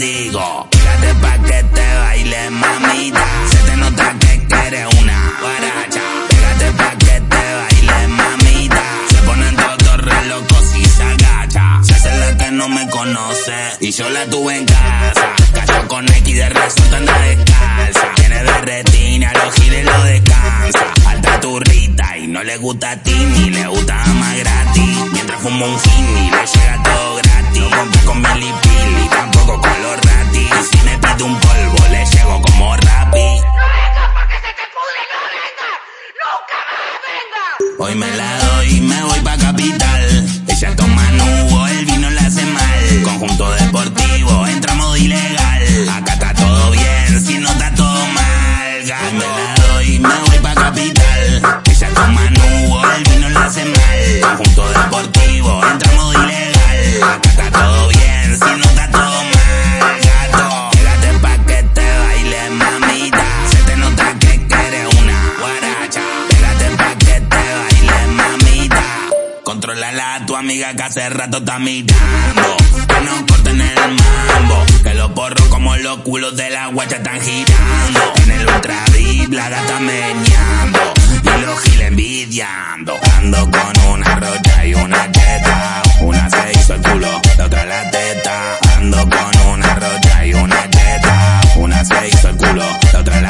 digo, quédate pa' que te baile, mamita. Se te nota que quieres una guaracha. Pégate pa' que te baile, mamita. Se ponen todos re locos y se agacha. Se hace la que no me conoce y yo la tuve en casa. Cayó con X de resto anda descalza. Tiene de retina, los giles lo descansa. Alta turrita y no le gusta a ti ni le gusta más gratis. Mientras fumo un gin le llega todo gratis. No con mi y me voy pa' capital. Controlala a tu amiga que hace rato está mirando. Que no corten el mambo. Que los porros como los culos de la guacha están girando. En el ultra la gata meneando. Y los gil envidiando. Ando con una rocha y una teta. Una se hizo el culo, la otra la teta. Ando con una rocha y una teta. Una se hizo el culo, la otra la